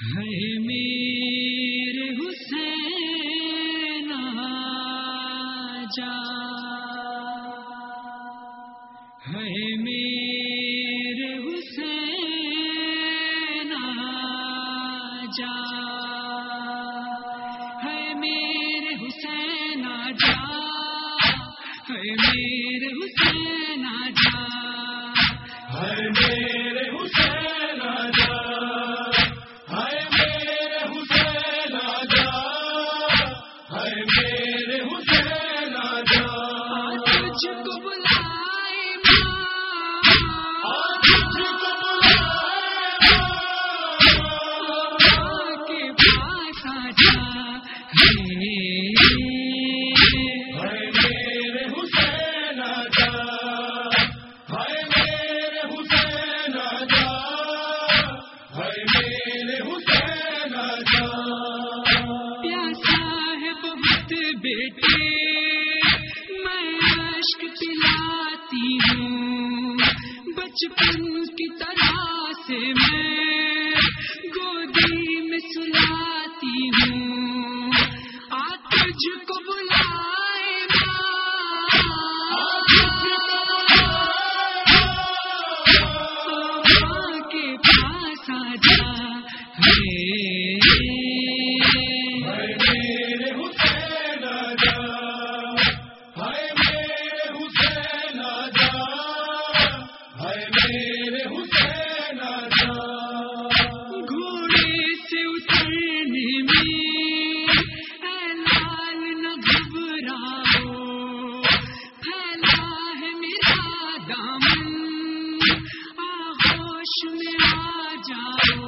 میرے حسین آ جا ہر حسین جا میرے حسین میں بچپن کی طرح سے میں ہوش میں آ جاؤ۔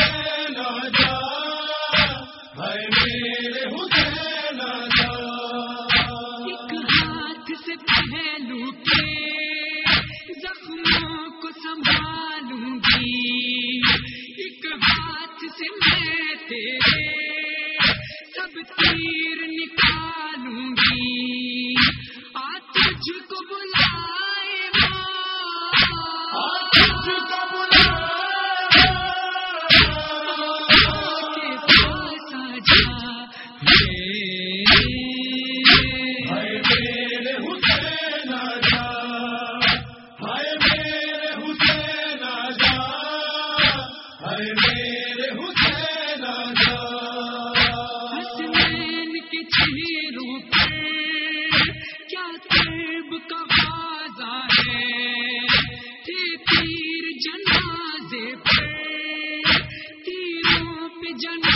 جن